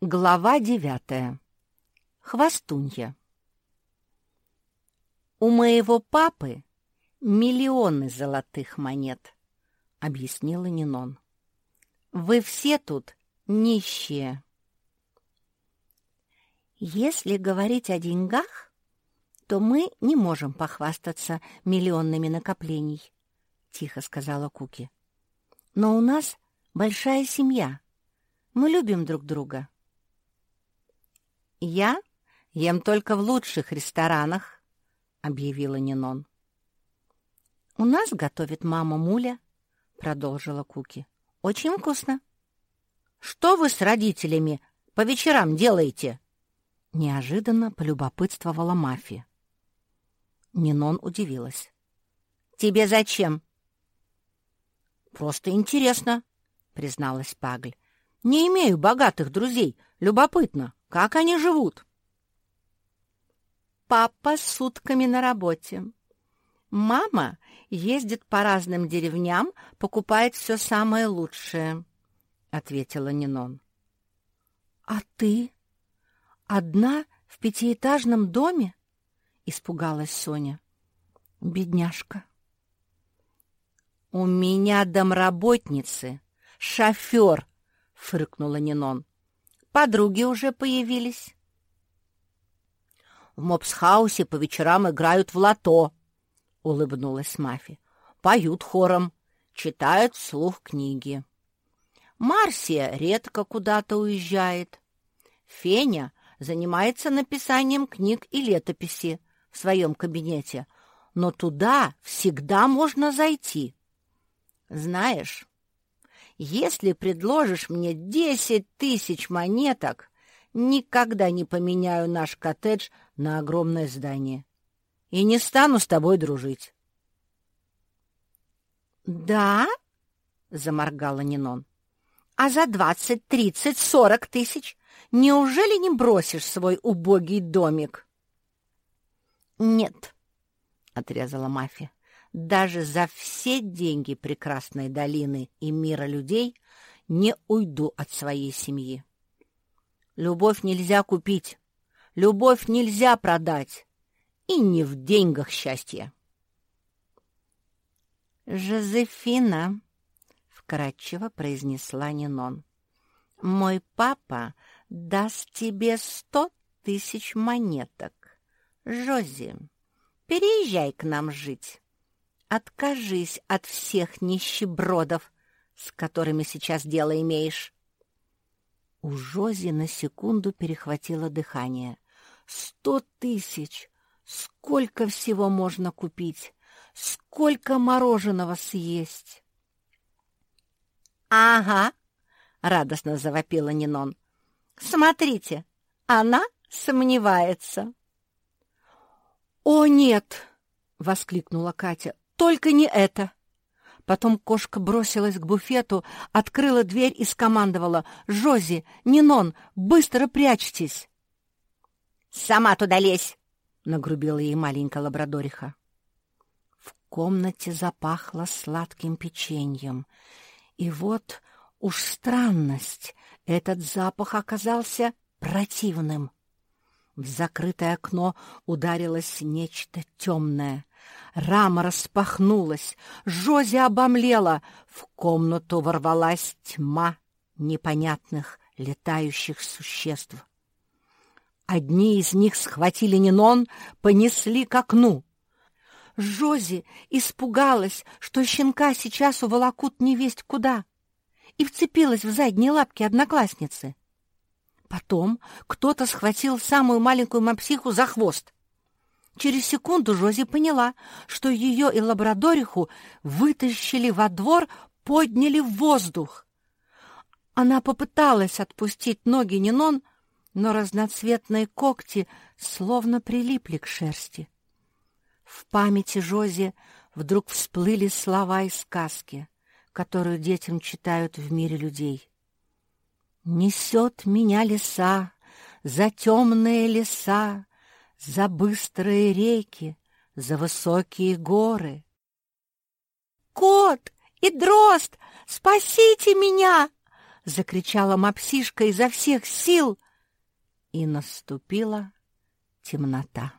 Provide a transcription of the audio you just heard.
Глава девятая. Хвостунья. «У моего папы миллионы золотых монет», — объяснила Нинон. «Вы все тут нищие». «Если говорить о деньгах, то мы не можем похвастаться миллионными накоплений», — тихо сказала Куки. «Но у нас большая семья. Мы любим друг друга». «Я ем только в лучших ресторанах», — объявила Нинон. «У нас готовит мама Муля», — продолжила Куки. «Очень вкусно». «Что вы с родителями по вечерам делаете?» Неожиданно полюбопытствовала мафия. Нинон удивилась. «Тебе зачем?» «Просто интересно», — призналась Пагль. «Не имею богатых друзей. Любопытно». Как они живут? Папа сутками на работе. Мама ездит по разным деревням, покупает все самое лучшее, — ответила Нинон. — А ты? Одна в пятиэтажном доме? — испугалась Соня. — Бедняжка. — У меня домработницы, шофер, — фыркнула Нинон. Подруги уже появились. В мопсхаусе по вечерам играют в лото, — улыбнулась Мафи. Поют хором, читают вслух книги. Марсия редко куда-то уезжает. Феня занимается написанием книг и летописи в своем кабинете, но туда всегда можно зайти. Знаешь, если предложишь мне десять тысяч монеток, никогда не поменяю наш коттедж на огромное здание. И не стану с тобой дружить. «Да?» — заморгала Нинон. «А за двадцать, тридцать, сорок тысяч неужели не бросишь свой убогий домик?» «Нет», — отрезала мафия даже за все деньги прекрасной долины и мира людей не уйду от своей семьи. Любовь нельзя купить, любовь нельзя продать, и не в деньгах счастье. «Жозефина», — вкратчиво произнесла Нинон, — «мой папа даст тебе сто тысяч монеток. Жози, переезжай к нам жить». Откажись от всех нищебродов, с которыми сейчас дело имеешь. У Жози на секунду перехватило дыхание. Сто тысяч! Сколько всего можно купить? Сколько мороженого съесть? — Ага! — радостно завопила Нинон. — Смотрите, она сомневается. — О, нет! — воскликнула Катя. Только не это. Потом кошка бросилась к буфету, открыла дверь и скомандовала. «Жози, Нинон, быстро прячьтесь!» «Сама туда лезь!» — нагрубила ей маленькая лабрадориха. В комнате запахло сладким печеньем. И вот уж странность, этот запах оказался противным. В закрытое окно ударилось нечто темное. Рама распахнулась, Жози обомлела, в комнату ворвалась тьма непонятных летающих существ. Одни из них схватили Нинон, понесли к окну. Жози испугалась, что щенка сейчас уволокут невесть куда, и вцепилась в задние лапки одноклассницы. Потом кто-то схватил самую маленькую мопсиху за хвост. Через секунду Жози поняла, что ее и лабрадориху вытащили во двор, подняли в воздух. Она попыталась отпустить ноги Нинон, но разноцветные когти словно прилипли к шерсти. В памяти Жози вдруг всплыли слова из сказки, которую детям читают в мире людей. «Несет меня леса, за темные леса, за быстрые реки, за высокие горы. «Кот и дрозд, спасите меня!» —— закричала мапсишка изо всех сил, и наступила темнота.